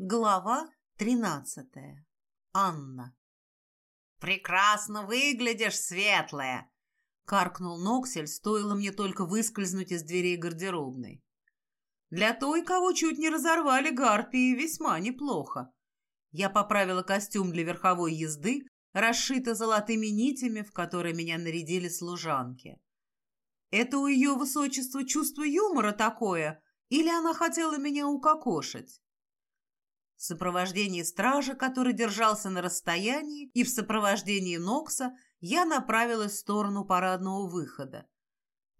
Глава тринадцатая. Анна. «Прекрасно выглядишь, светлая!» — каркнул Ноксель, стоило мне только выскользнуть из дверей гардеробной. Для той, кого чуть не разорвали гарпии, весьма неплохо. Я поправила костюм для верховой езды, расшитый золотыми нитями, в которые меня нарядили служанки. Это у ее высочества чувство юмора такое, или она хотела меня укокошить? В сопровождении стража, который держался на расстоянии, и в сопровождении Нокса я направилась в сторону парадного выхода.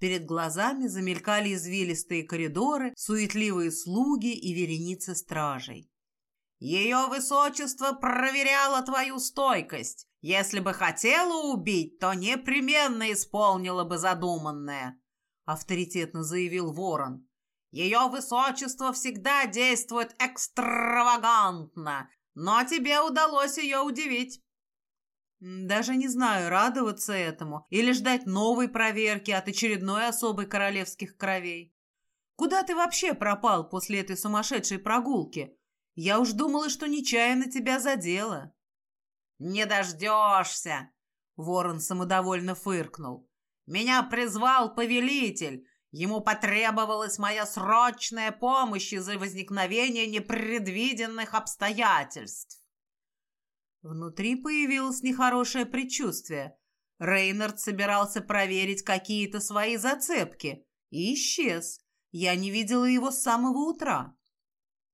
Перед глазами замелькали извилистые коридоры, суетливые слуги и вереницы стражей. «Ее высочество проверяло твою стойкость. Если бы хотела убить, то непременно исполнила бы задуманное», — авторитетно заявил ворон. Ее высочество всегда действует экстравагантно, но тебе удалось ее удивить. Даже не знаю, радоваться этому или ждать новой проверки от очередной особой королевских кровей. Куда ты вообще пропал после этой сумасшедшей прогулки? Я уж думала, что нечаянно тебя задело. Не дождешься, ворон самодовольно фыркнул. Меня призвал повелитель, Ему потребовалась моя срочная помощь из-за возникновения непредвиденных обстоятельств. Внутри появилось нехорошее предчувствие. Рейнард собирался проверить какие-то свои зацепки и исчез. Я не видела его с самого утра.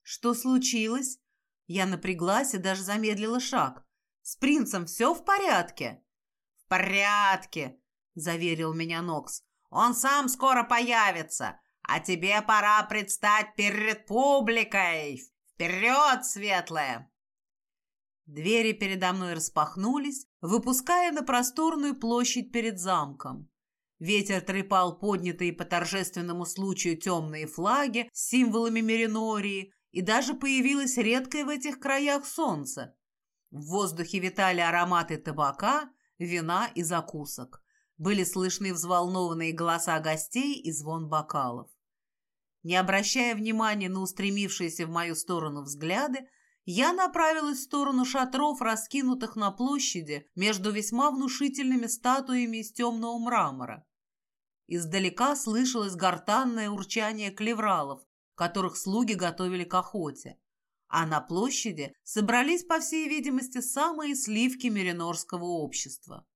Что случилось? Я напряглась и даже замедлила шаг. С принцем все в порядке? В порядке, заверил меня Нокс. Он сам скоро появится, а тебе пора предстать перед публикой. Вперед, светлая!» Двери передо мной распахнулись, выпуская на просторную площадь перед замком. Ветер трепал поднятые по торжественному случаю темные флаги с символами Меринории, и даже появилось редкое в этих краях солнце. В воздухе витали ароматы табака, вина и закусок. Были слышны взволнованные голоса гостей и звон бокалов. Не обращая внимания на устремившиеся в мою сторону взгляды, я направилась в сторону шатров, раскинутых на площади между весьма внушительными статуями из темного мрамора. Издалека слышалось гортанное урчание клевралов, которых слуги готовили к охоте. А на площади собрались, по всей видимости, самые сливки меринорского общества.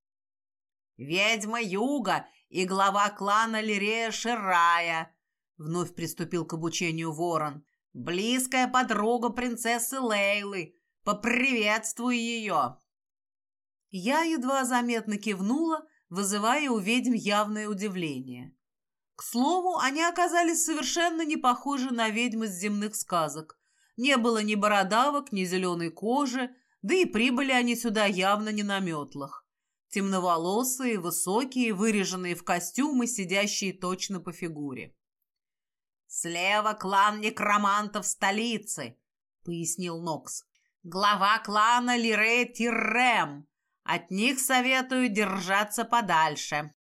«Ведьма Юга и глава клана Лирея Ширая», — вновь приступил к обучению ворон. «Близкая подруга принцессы Лейлы. Поприветствуй ее!» Я едва заметно кивнула, вызывая у ведьм явное удивление. К слову, они оказались совершенно не похожи на ведьм из земных сказок. Не было ни бородавок, ни зеленой кожи, да и прибыли они сюда явно не на метлах. Темноволосые, высокие, выреженные в костюмы, сидящие точно по фигуре. «Слева клан некромантов столицы», — пояснил Нокс. «Глава клана Лире Тиррем. От них советую держаться подальше».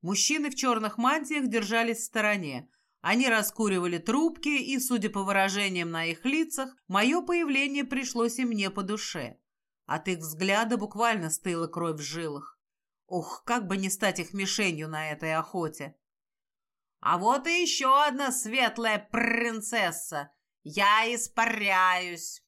Мужчины в черных мантиях держались в стороне. Они раскуривали трубки, и, судя по выражениям на их лицах, мое появление пришлось им не по душе. От их взгляда буквально стыла кровь в жилах. Ух, как бы не стать их мишенью на этой охоте. А вот и еще одна светлая принцесса. Я испаряюсь.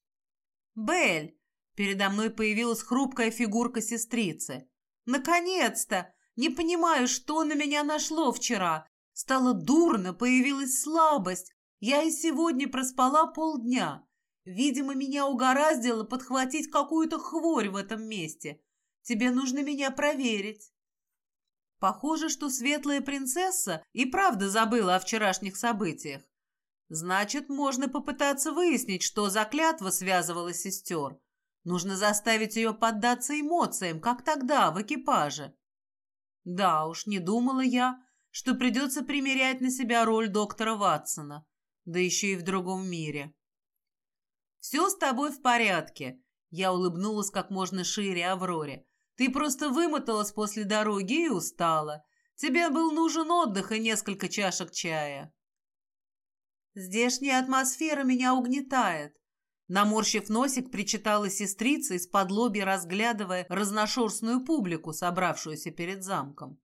Бель, передо мной появилась хрупкая фигурка сестрицы. Наконец-то! Не понимаю, что на меня нашло вчера. Стало дурно, появилась слабость. Я и сегодня проспала полдня. Видимо, меня угораздило подхватить какую-то хворь в этом месте. Тебе нужно меня проверить. Похоже, что светлая принцесса и правда забыла о вчерашних событиях. Значит, можно попытаться выяснить, что за клятва связывала сестер. Нужно заставить ее поддаться эмоциям, как тогда, в экипаже. Да уж, не думала я, что придется примерять на себя роль доктора Ватсона, да еще и в другом мире. «Все с тобой в порядке», — я улыбнулась как можно шире Авроре. «Ты просто вымоталась после дороги и устала. Тебе был нужен отдых и несколько чашек чая». «Здешняя атмосфера меня угнетает. Наморщив носик, причитала сестрица, из-под лоби разглядывая разношерстную публику, собравшуюся перед замком.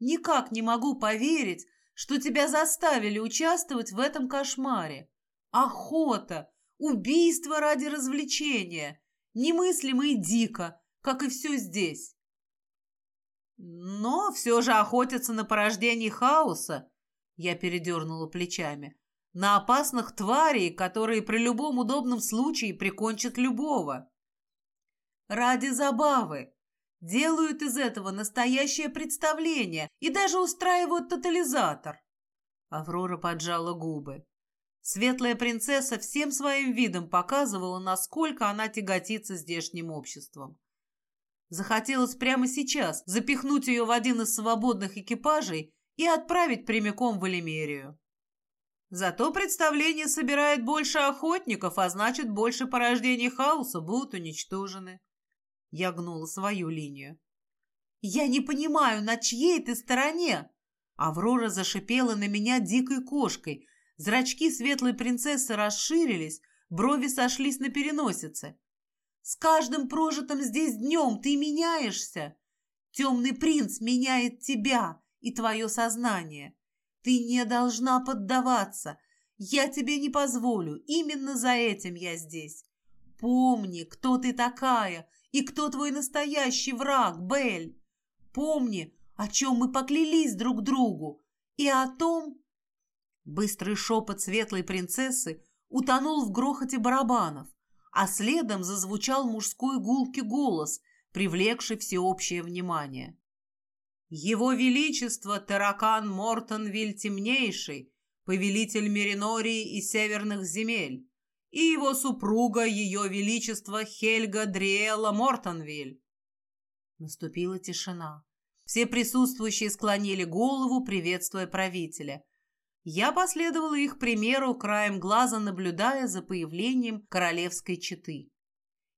«Никак не могу поверить, что тебя заставили участвовать в этом кошмаре. Охота, убийство ради развлечения, немыслимо и дико, как и все здесь. Но все же охотятся на порождение хаоса, я передернула плечами, на опасных тварей, которые при любом удобном случае прикончат любого. Ради забавы. Делают из этого настоящее представление и даже устраивают тотализатор. Аврора поджала губы. Светлая принцесса всем своим видом показывала, насколько она тяготится здешним обществом. Захотелось прямо сейчас запихнуть ее в один из свободных экипажей и отправить прямиком в Элемерию. Зато представление собирает больше охотников, а значит, больше порождений хаоса будут уничтожены. Я гнула свою линию. «Я не понимаю, на чьей ты стороне?» Аврора зашипела на меня дикой кошкой. Зрачки светлой принцессы расширились, брови сошлись на переносице. С каждым прожитым здесь днем ты меняешься. Темный принц меняет тебя и твое сознание. Ты не должна поддаваться. Я тебе не позволю. Именно за этим я здесь. Помни, кто ты такая и кто твой настоящий враг, Бель. Помни, о чем мы поклялись друг другу, и о том... Быстрый шепот светлой принцессы утонул в грохоте барабанов а следом зазвучал мужской гулкий голос, привлекший всеобщее внимание. «Его Величество Таракан Мортонвиль Темнейший, повелитель Меринории и Северных земель, и его супруга Ее Величество Хельга Дриэла Мортонвиль». Наступила тишина. Все присутствующие склонили голову, приветствуя правителя – я последовала их примеру, краем глаза наблюдая за появлением королевской четы.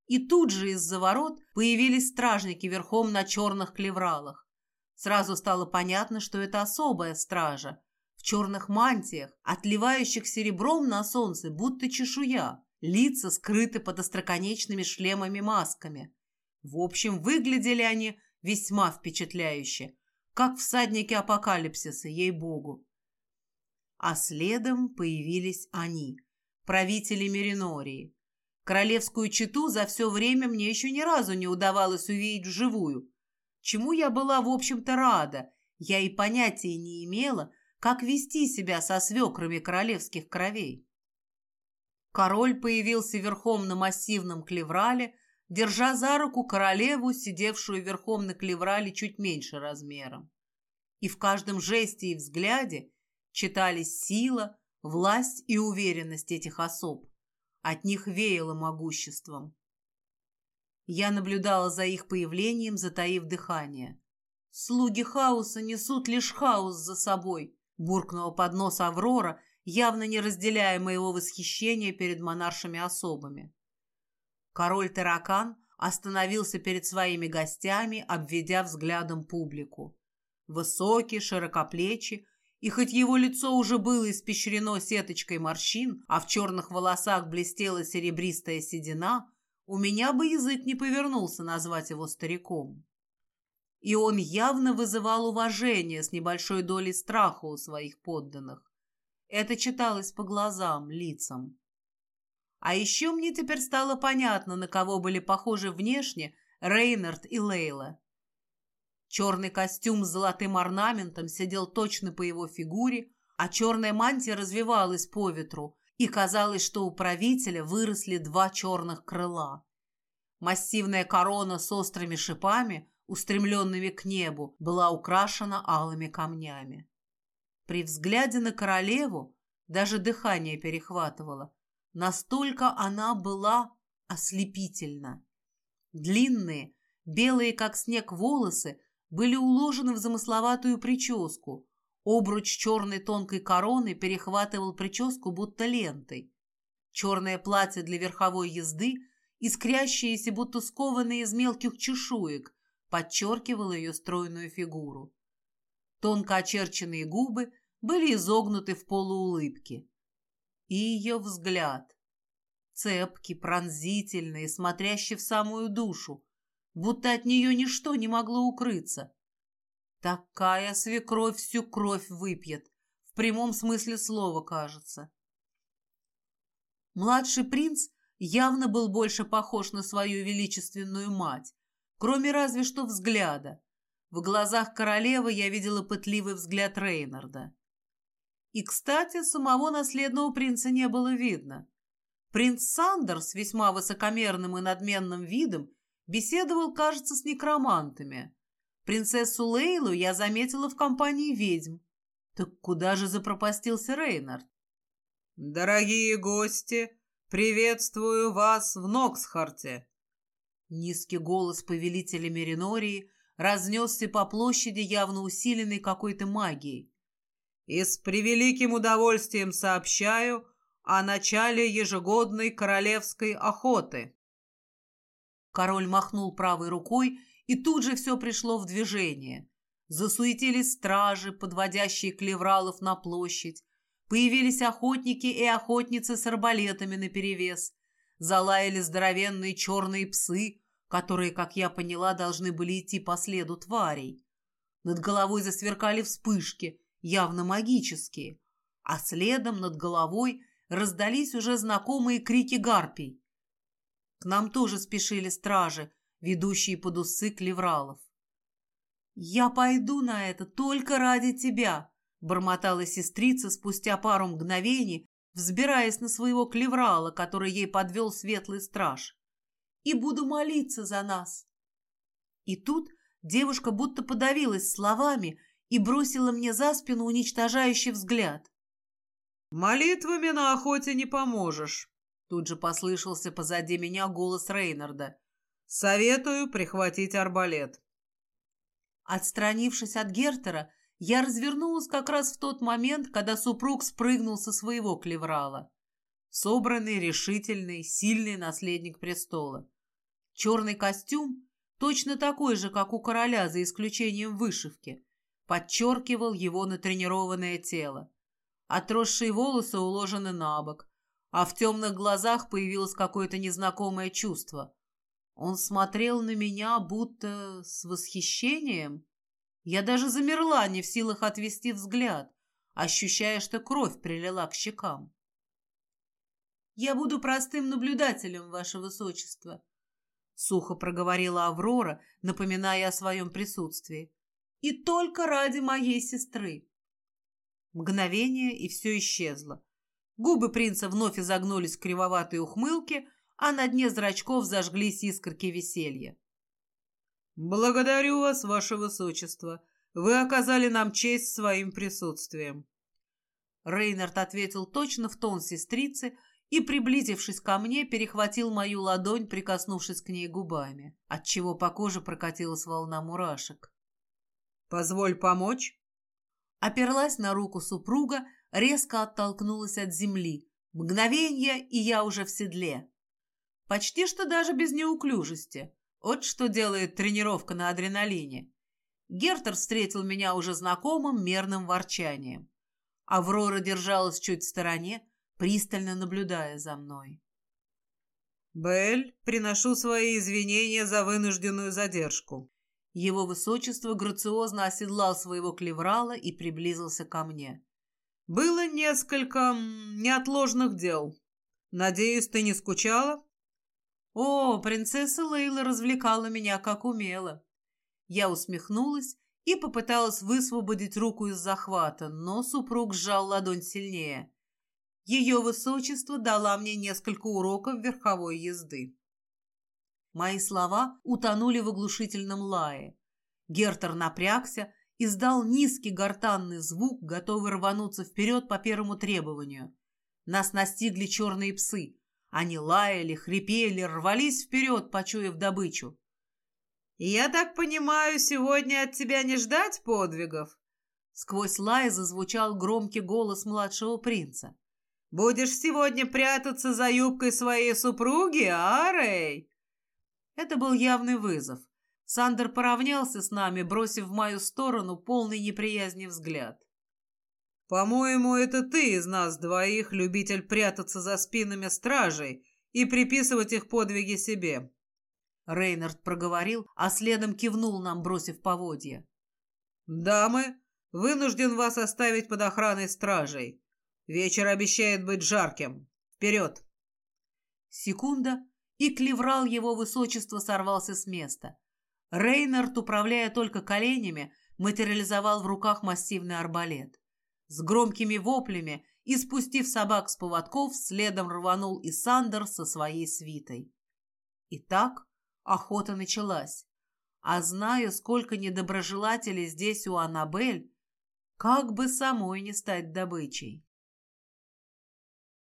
И тут же из-за ворот появились стражники верхом на черных клевралах. Сразу стало понятно, что это особая стража. В черных мантиях, отливающих серебром на солнце, будто чешуя. Лица скрыты под остроконечными шлемами-масками. В общем, выглядели они весьма впечатляюще, как всадники апокалипсиса, ей-богу а следом появились они, правители Меринории. Королевскую чету за все время мне еще ни разу не удавалось увидеть вживую, чему я была, в общем-то, рада. Я и понятия не имела, как вести себя со свекрами королевских кровей. Король появился верхом на массивном клеврале, держа за руку королеву, сидевшую верхом на клеврале чуть меньше размером. И в каждом жесте и взгляде читались сила, власть и уверенность этих особ. От них веяло могуществом. Я наблюдала за их появлением, затаив дыхание. «Слуги хаоса несут лишь хаос за собой», — буркнула под нос Аврора, явно не разделяя моего восхищения перед монаршими особами. Король-таракан остановился перед своими гостями, обведя взглядом публику. Высокий, широкоплечий, и хоть его лицо уже было испещрено сеточкой морщин, а в черных волосах блестела серебристая седина, у меня бы язык не повернулся назвать его стариком. И он явно вызывал уважение с небольшой долей страха у своих подданных. Это читалось по глазам, лицам. А еще мне теперь стало понятно, на кого были похожи внешне Рейнард и Лейла. Черный костюм с золотым орнаментом сидел точно по его фигуре, а черная мантия развивалась по ветру, и казалось, что у правителя выросли два черных крыла. Массивная корона с острыми шипами, устремленными к небу, была украшена алыми камнями. При взгляде на королеву даже дыхание перехватывало. Настолько она была ослепительна. Длинные, белые как снег волосы были уложены в замысловатую прическу. Обруч черной тонкой короны перехватывал прическу будто лентой. Черное платье для верховой езды, искрящееся будто скованное из мелких чешуек, подчеркивало ее стройную фигуру. Тонко очерченные губы были изогнуты в полуулыбке. И ее взгляд. цепкий, пронзительный, смотрящий в самую душу, будто от нее ничто не могло укрыться. Такая свекровь всю кровь выпьет, в прямом смысле слова, кажется. Младший принц явно был больше похож на свою величественную мать, кроме разве что взгляда. В глазах королевы я видела пытливый взгляд Рейнарда. И, кстати, самого наследного принца не было видно. Принц Сандер с весьма высокомерным и надменным видом беседовал, кажется, с некромантами. Принцессу Лейлу я заметила в компании ведьм. Так куда же запропастился Рейнард? «Дорогие гости, приветствую вас в Ноксхарте!» Низкий голос повелителя Меринории разнесся по площади, явно усиленной какой-то магией. «И с превеликим удовольствием сообщаю о начале ежегодной королевской охоты». Король махнул правой рукой, и тут же все пришло в движение. Засуетились стражи, подводящие клевралов на площадь, Появились охотники и охотницы с арбалетами наперевес. Залаяли здоровенные черные псы, которые, как я поняла, должны были идти по следу тварей. Над головой засверкали вспышки, явно магические, а следом над головой раздались уже знакомые крики гарпий. К нам тоже спешили стражи, ведущие под усы клевралов. «Я пойду на это только ради тебя», бормотала сестрица спустя пару мгновений, взбираясь на своего клеврала, который ей подвел светлый страж. «И буду молиться за нас». И тут девушка будто подавилась словами и бросила мне за спину уничтожающий взгляд. «Молитвами на охоте не поможешь», — тут же послышался позади меня голос Рейнарда. «Советую прихватить арбалет». Отстранившись от Гертера, я развернулась как раз в тот момент, когда супруг спрыгнул со своего клеврала. Собранный, решительный, сильный наследник престола. Черный костюм, точно такой же, как у короля, за исключением вышивки, подчеркивал его натренированное тело. Отросшие волосы уложены на бок, а в темных глазах появилось какое-то незнакомое чувство. Он смотрел на меня будто с восхищением. Я даже замерла, не в силах отвести взгляд, ощущая, что кровь прилила к щекам. «Я буду простым наблюдателем, ваше высочество», — сухо проговорила Аврора, напоминая о своем присутствии. «И только ради моей сестры». Мгновение, и все исчезло. Губы принца вновь изогнулись в кривоватой ухмылке, а на дне зрачков зажглись искорки веселья. «Благодарю вас, ваше высочество. Вы оказали нам честь своим присутствием». Рейнард ответил точно в тон сестрицы и, приблизившись ко мне, перехватил мою ладонь, прикоснувшись к ней губами, отчего по коже прокатилась волна мурашек. «Позволь помочь?» Оперлась на руку супруга, резко оттолкнулась от земли. Мгновенье, и я уже в седле. Почти что даже без неуклюжести. Вот что делает тренировка на адреналине. Гертер встретил меня уже знакомым мерным ворчанием. Аврора держалась чуть в стороне, пристально наблюдая за мной. «Белль, приношу свои извинения за вынужденную задержку». Его высочество грациозно оседлал своего клеврала и приблизился ко мне. «Было несколько неотложных дел. Надеюсь, ты не скучала?» О, принцесса Лейла развлекала меня как умела. Я усмехнулась и попыталась высвободить руку из захвата, но супруг сжал ладонь сильнее. Ее высочество дала мне несколько уроков верховой езды. Мои слова утонули в оглушительном лае. Гертер напрягся, издал низкий гортанный звук, готовый рвануться вперед по первому требованию. Нас настигли черные псы — они лаяли, хрипели, рвались вперед, почуяв добычу. «Я так понимаю, сегодня от тебя не ждать подвигов?» Сквозь лай зазвучал громкий голос младшего принца. «Будешь сегодня прятаться за юбкой своей супруги, а, Рэй?» Это был явный вызов. Сандер поравнялся с нами, бросив в мою сторону полный неприязни взгляд. «По-моему, это ты из нас двоих, любитель прятаться за спинами стражей и приписывать их подвиги себе. Рейнард проговорил, а следом кивнул нам, бросив поводья. «Дамы, вынужден вас оставить под охраной стражей. Вечер обещает быть жарким. Вперед!» Секунда, и клеврал его высочество сорвался с места. Рейнард, управляя только коленями, материализовал в руках массивный арбалет. С громкими воплями и, спустив собак с поводков, следом рванул и Сандер со своей свитой. Итак, охота началась. А зная, сколько недоброжелателей здесь у Аннабель, как бы самой не стать добычей.